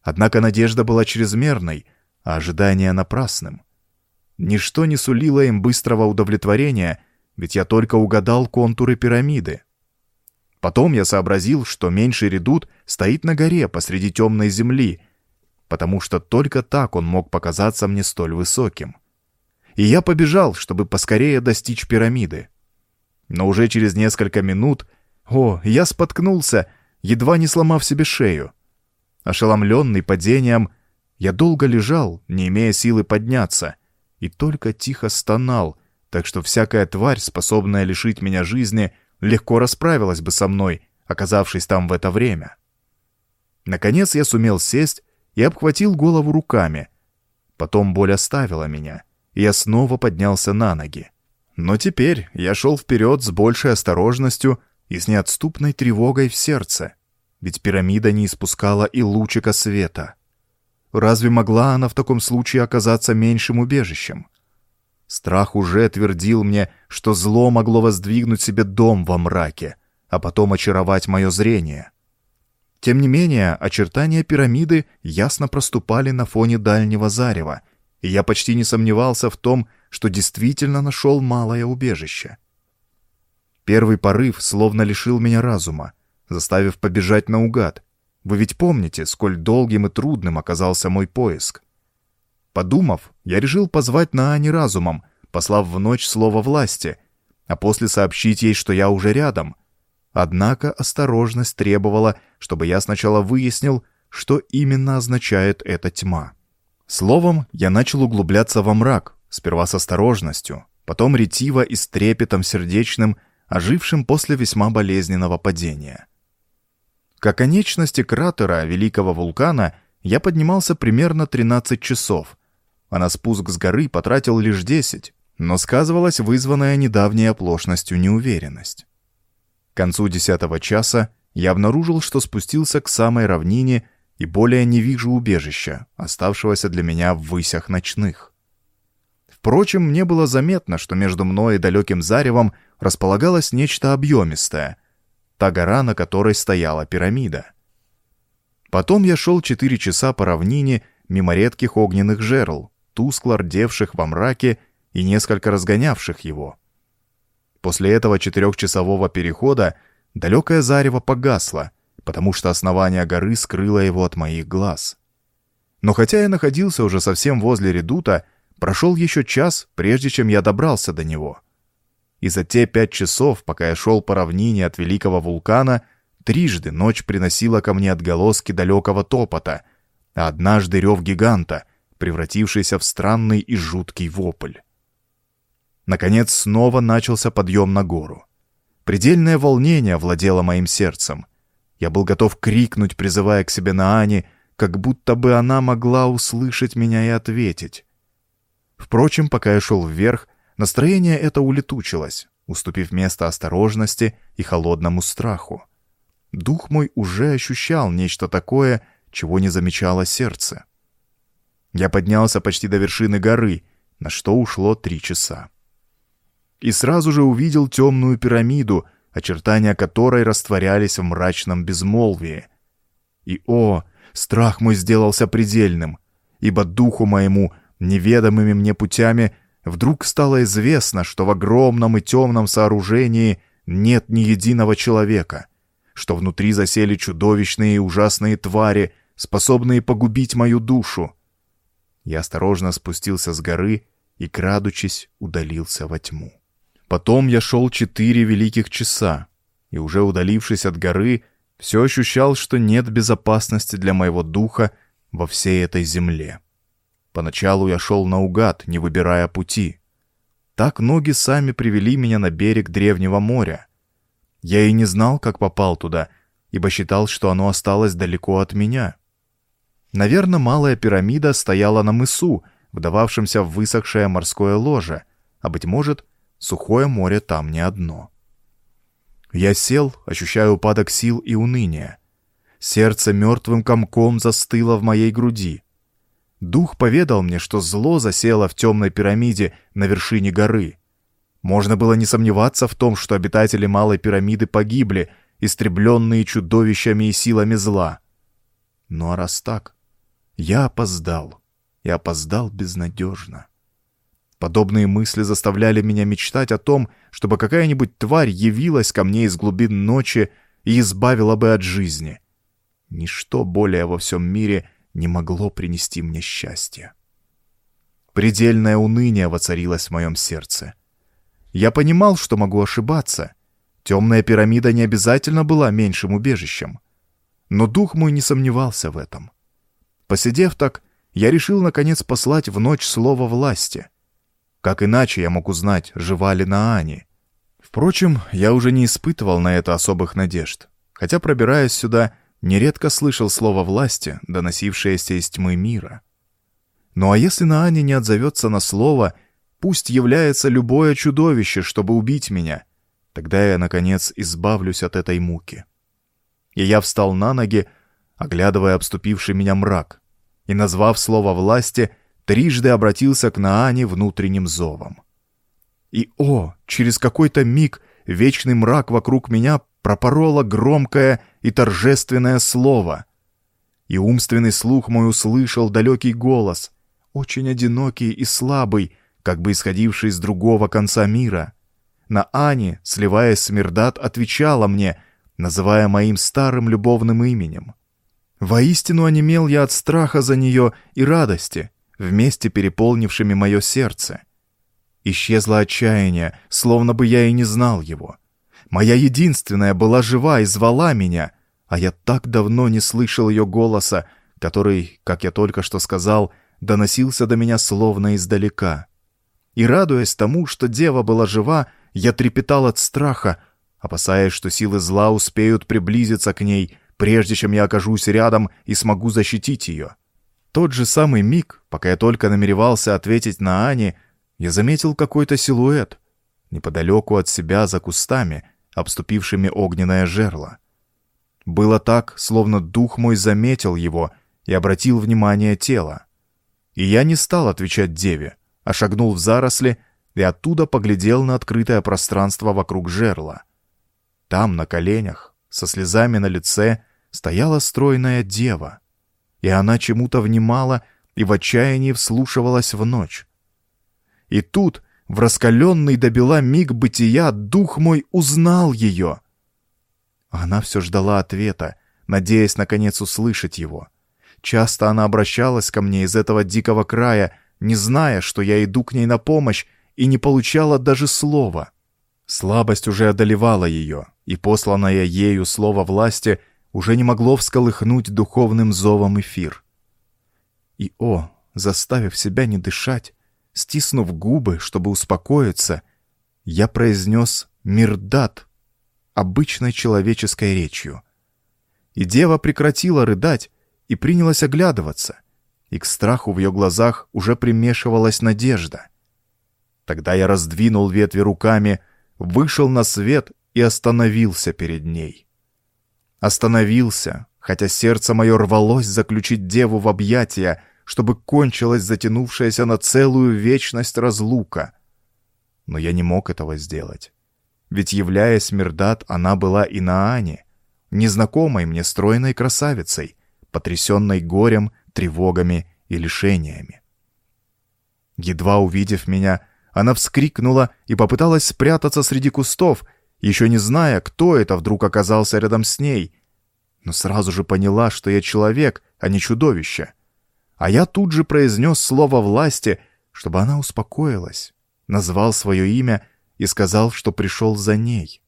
Однако надежда была чрезмерной, а ожидание напрасным. Ничто не сулило им быстрого удовлетворения, ведь я только угадал контуры пирамиды. Потом я сообразил, что меньший редут стоит на горе посреди темной земли, потому что только так он мог показаться мне столь высоким. И я побежал, чтобы поскорее достичь пирамиды. Но уже через несколько минут, о, я споткнулся едва не сломав себе шею. Ошеломленный падением, я долго лежал, не имея силы подняться, и только тихо стонал, так что всякая тварь, способная лишить меня жизни, легко расправилась бы со мной, оказавшись там в это время. Наконец я сумел сесть и обхватил голову руками. Потом боль оставила меня, и я снова поднялся на ноги. Но теперь я шел вперед с большей осторожностью и с неотступной тревогой в сердце, ведь пирамида не испускала и лучика света. Разве могла она в таком случае оказаться меньшим убежищем? Страх уже твердил мне, что зло могло воздвигнуть себе дом во мраке, а потом очаровать мое зрение. Тем не менее, очертания пирамиды ясно проступали на фоне дальнего зарева, и я почти не сомневался в том, что действительно нашел малое убежище. Первый порыв словно лишил меня разума, заставив побежать наугад. Вы ведь помните, сколь долгим и трудным оказался мой поиск. Подумав, я решил позвать Наани разумом, послав в ночь слово власти, а после сообщить ей, что я уже рядом. Однако осторожность требовала, чтобы я сначала выяснил, что именно означает эта тьма. Словом, я начал углубляться во мрак, сперва с осторожностью, потом ретиво и с трепетом сердечным, ожившим после весьма болезненного падения. К оконечности кратера великого вулкана я поднимался примерно 13 часов, а на спуск с горы потратил лишь 10, но сказывалась вызванная недавней оплошностью неуверенность. К концу десятого часа я обнаружил, что спустился к самой равнине и более не вижу убежища, оставшегося для меня в высях ночных. Впрочем, мне было заметно, что между мной и далеким заревом располагалось нечто объемистое, та гора, на которой стояла пирамида. Потом я шел четыре часа по равнине мимо редких огненных жерл, тускло рдевших во мраке и несколько разгонявших его. После этого четырехчасового перехода далекое зарево погасло, потому что основание горы скрыло его от моих глаз. Но хотя я находился уже совсем возле редута, Прошел еще час, прежде чем я добрался до него. И за те пять часов, пока я шел по равнине от великого вулкана, трижды ночь приносила ко мне отголоски далекого топота, а однажды рев гиганта, превратившийся в странный и жуткий вопль. Наконец снова начался подъем на гору. Предельное волнение владело моим сердцем. Я был готов крикнуть, призывая к себе Наани, как будто бы она могла услышать меня и ответить. Впрочем, пока я шел вверх, настроение это улетучилось, уступив место осторожности и холодному страху. Дух мой уже ощущал нечто такое, чего не замечало сердце. Я поднялся почти до вершины горы, на что ушло три часа. И сразу же увидел темную пирамиду, очертания которой растворялись в мрачном безмолвии. И, о, страх мой сделался предельным, ибо духу моему — неведомыми мне путями, вдруг стало известно, что в огромном и темном сооружении нет ни единого человека, что внутри засели чудовищные и ужасные твари, способные погубить мою душу. Я осторожно спустился с горы и, крадучись, удалился во тьму. Потом я шел четыре великих часа, и уже удалившись от горы, все ощущал, что нет безопасности для моего духа во всей этой земле. Поначалу я шел наугад, не выбирая пути. Так ноги сами привели меня на берег древнего моря. Я и не знал, как попал туда, ибо считал, что оно осталось далеко от меня. Наверное, малая пирамида стояла на мысу, вдававшемся в высохшее морское ложе, а, быть может, сухое море там не одно. Я сел, ощущая упадок сил и уныния. Сердце мертвым комком застыло в моей груди. Дух поведал мне, что зло засело в темной пирамиде на вершине горы. Можно было не сомневаться в том, что обитатели Малой пирамиды погибли, истребленные чудовищами и силами зла. Ну а раз так, я опоздал. И опоздал безнадежно. Подобные мысли заставляли меня мечтать о том, чтобы какая-нибудь тварь явилась ко мне из глубин ночи и избавила бы от жизни. Ничто более во всем мире не могло принести мне счастья. Предельное уныние воцарилось в моем сердце. Я понимал, что могу ошибаться. Темная пирамида не обязательно была меньшим убежищем. Но дух мой не сомневался в этом. Посидев так, я решил, наконец, послать в ночь слово власти. Как иначе я мог узнать, жива ли Наани? Впрочем, я уже не испытывал на это особых надежд. хотя, пробираясь сюда, нередко слышал слово власти, доносившееся из тьмы мира. Ну а если Наани не отзовется на слово, пусть является любое чудовище, чтобы убить меня, тогда я, наконец, избавлюсь от этой муки. И я встал на ноги, оглядывая обступивший меня мрак, и, назвав слово власти, трижды обратился к Наане внутренним зовом. И, о, через какой-то миг вечный мрак вокруг меня пропороло громкое и торжественное слово. И умственный слух мой услышал далекий голос, очень одинокий и слабый, как бы исходивший с другого конца мира. На Ане, сливаясь с Мирдат, отвечала мне, называя моим старым любовным именем. Воистину онемел я от страха за нее и радости, вместе переполнившими мое сердце. Исчезло отчаяние, словно бы я и не знал его. Моя единственная была жива и звала меня, а я так давно не слышал ее голоса, который, как я только что сказал, доносился до меня словно издалека. И радуясь тому, что дева была жива, я трепетал от страха, опасаясь, что силы зла успеют приблизиться к ней, прежде чем я окажусь рядом и смогу защитить ее. Тот же самый миг, пока я только намеревался ответить на Ани, я заметил какой-то силуэт неподалеку от себя за кустами, обступившими огненное жерло. Было так, словно дух мой заметил его и обратил внимание тела. И я не стал отвечать деве, а шагнул в заросли и оттуда поглядел на открытое пространство вокруг жерла. Там, на коленях, со слезами на лице, стояла стройная дева, и она чему-то внимала и в отчаянии вслушивалась в ночь. И тут, в раскаленный до бела миг бытия, дух мой узнал ее. Она все ждала ответа, надеясь, наконец, услышать его. Часто она обращалась ко мне из этого дикого края, не зная, что я иду к ней на помощь, и не получала даже слова. Слабость уже одолевала ее, и посланное ею слово власти уже не могло всколыхнуть духовным зовом эфир. И, о, заставив себя не дышать, Стиснув губы, чтобы успокоиться, я произнес «Мирдат» обычной человеческой речью. И дева прекратила рыдать и принялась оглядываться, и к страху в ее глазах уже примешивалась надежда. Тогда я раздвинул ветви руками, вышел на свет и остановился перед ней. Остановился, хотя сердце мое рвалось заключить деву в объятия, чтобы кончилась затянувшаяся на целую вечность разлука. Но я не мог этого сделать. Ведь, являясь Мирдат, она была и на Ане, незнакомой мне стройной красавицей, потрясенной горем, тревогами и лишениями. Едва увидев меня, она вскрикнула и попыталась спрятаться среди кустов, еще не зная, кто это вдруг оказался рядом с ней, но сразу же поняла, что я человек, а не чудовище. А я тут же произнес слово власти, чтобы она успокоилась, назвал свое имя и сказал, что пришел за ней.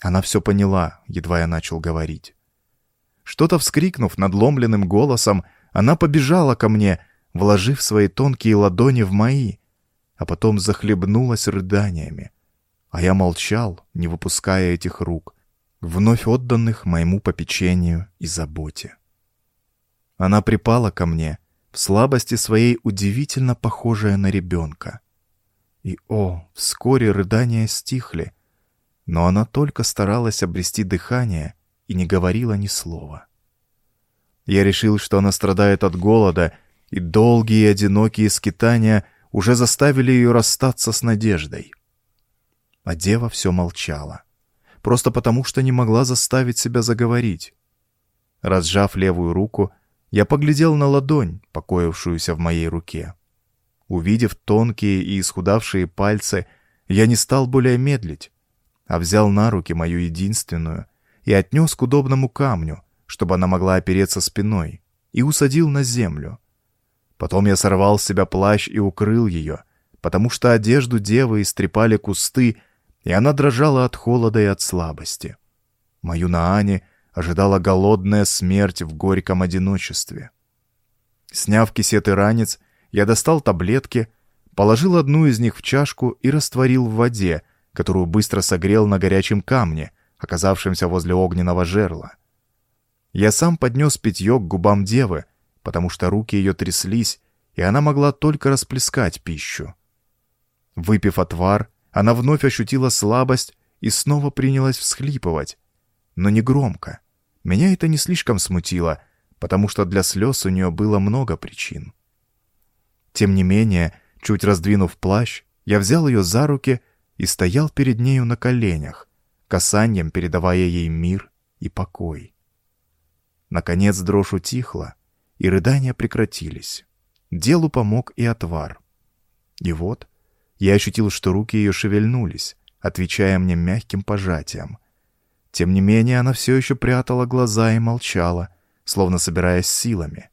Она все поняла, едва я начал говорить. Что-то вскрикнув надломленным голосом, она побежала ко мне, вложив свои тонкие ладони в мои, а потом захлебнулась рыданиями. А я молчал, не выпуская этих рук, вновь отданных моему попечению и заботе. Она припала ко мне, в слабости своей удивительно похожая на ребенка. И, о, вскоре рыдания стихли, но она только старалась обрести дыхание и не говорила ни слова. Я решил, что она страдает от голода, и долгие одинокие скитания уже заставили ее расстаться с надеждой. А дева все молчала, просто потому что не могла заставить себя заговорить. Разжав левую руку, я поглядел на ладонь, покоившуюся в моей руке. Увидев тонкие и исхудавшие пальцы, я не стал более медлить, а взял на руки мою единственную и отнес к удобному камню, чтобы она могла опереться спиной, и усадил на землю. Потом я сорвал с себя плащ и укрыл ее, потому что одежду девы истрепали кусты, и она дрожала от холода и от слабости. Мою Наане ожидала голодная смерть в горьком одиночестве. Сняв кисет и ранец, я достал таблетки, положил одну из них в чашку и растворил в воде, которую быстро согрел на горячем камне, оказавшимся возле огненного жерла. Я сам поднес питье к губам девы, потому что руки ее тряслись, и она могла только расплескать пищу. Выпив отвар, она вновь ощутила слабость и снова принялась всхлипывать, но не громко. Меня это не слишком смутило, потому что для слез у нее было много причин. Тем не менее, чуть раздвинув плащ, я взял ее за руки и стоял перед нею на коленях, касанием передавая ей мир и покой. Наконец дрожь утихла, и рыдания прекратились. Делу помог и отвар. И вот я ощутил, что руки ее шевельнулись, отвечая мне мягким пожатием. Тем не менее, она все еще прятала глаза и молчала, словно собираясь силами.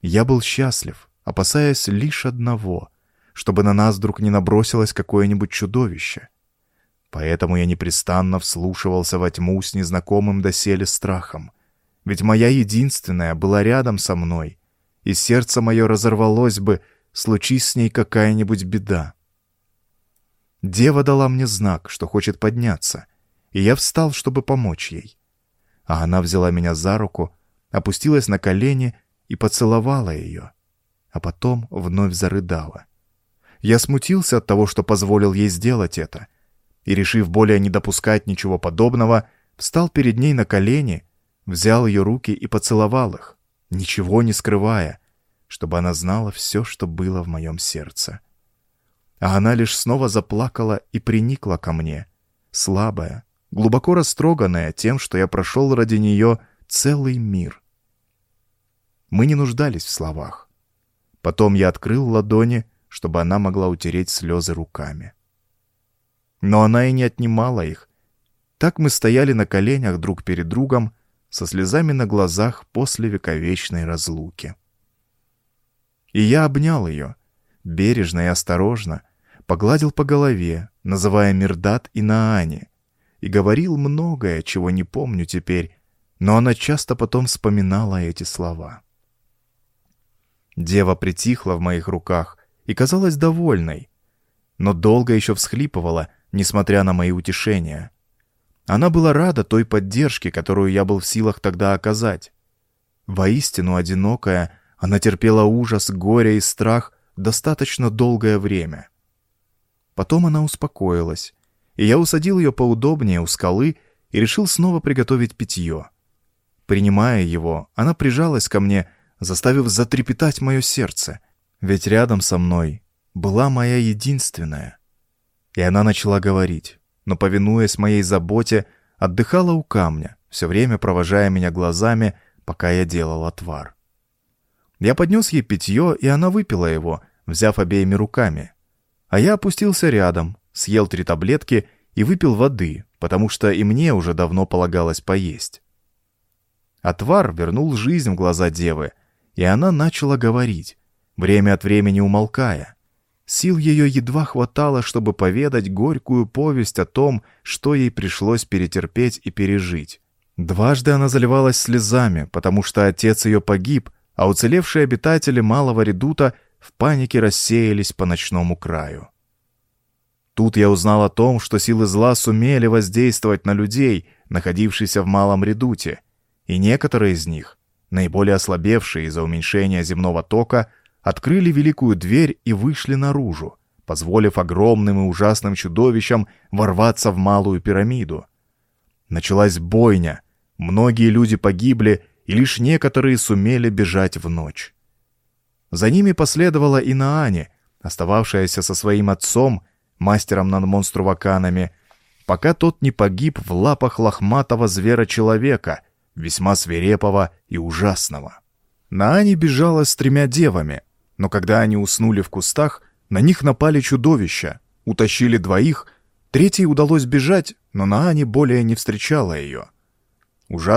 Я был счастлив, опасаясь лишь одного, чтобы на нас вдруг не набросилось какое-нибудь чудовище. Поэтому я непрестанно вслушивался во тьму с незнакомым доселе страхом. Ведь моя единственная была рядом со мной, и сердце мое разорвалось бы, случись с ней какая-нибудь беда. Дева дала мне знак, что хочет подняться, и я встал, чтобы помочь ей. А она взяла меня за руку, опустилась на колени и поцеловала ее, а потом вновь зарыдала. Я смутился от того, что позволил ей сделать это, и, решив более не допускать ничего подобного, встал перед ней на колени, взял ее руки и поцеловал их, ничего не скрывая, чтобы она знала все, что было в моем сердце. А она лишь снова заплакала и приникла ко мне, слабая, глубоко растроганная тем, что я прошел ради нее целый мир. Мы не нуждались в словах. Потом я открыл ладони, чтобы она могла утереть слезы руками но она и не отнимала их. Так мы стояли на коленях друг перед другом, со слезами на глазах после вековечной разлуки. И я обнял ее, бережно и осторожно, погладил по голове, называя Мирдат и Наани, и говорил многое, чего не помню теперь, но она часто потом вспоминала эти слова. Дева притихла в моих руках и казалась довольной, но долго еще всхлипывала — несмотря на мои утешения. Она была рада той поддержке, которую я был в силах тогда оказать. Воистину одинокая, она терпела ужас, горе и страх достаточно долгое время. Потом она успокоилась, и я усадил ее поудобнее у скалы и решил снова приготовить питье. Принимая его, она прижалась ко мне, заставив затрепетать мое сердце, ведь рядом со мной была моя единственная — и она начала говорить, но, повинуясь моей заботе, отдыхала у камня, все время провожая меня глазами, пока я делал отвар. Я поднес ей питье, и она выпила его, взяв обеими руками. А я опустился рядом, съел три таблетки и выпил воды, потому что и мне уже давно полагалось поесть. Отвар вернул жизнь в глаза девы, и она начала говорить, время от времени умолкая. Сил ее едва хватало, чтобы поведать горькую повесть о том, что ей пришлось перетерпеть и пережить. Дважды она заливалась слезами, потому что отец ее погиб, а уцелевшие обитатели Малого Редута в панике рассеялись по ночному краю. Тут я узнал о том, что силы зла сумели воздействовать на людей, находившихся в Малом Редуте, и некоторые из них, наиболее ослабевшие из-за уменьшения земного тока, открыли великую дверь и вышли наружу, позволив огромным и ужасным чудовищам ворваться в малую пирамиду. Началась бойня, многие люди погибли, и лишь некоторые сумели бежать в ночь. За ними последовала и Наани, остававшаяся со своим отцом, мастером над монструваканами, пока тот не погиб в лапах лохматого звера-человека, весьма свирепого и ужасного. Наани бежала с тремя девами, но когда они уснули в кустах, на них напали чудовища, утащили двоих, третьей удалось бежать, но Наани более не встречала ее. Ужасно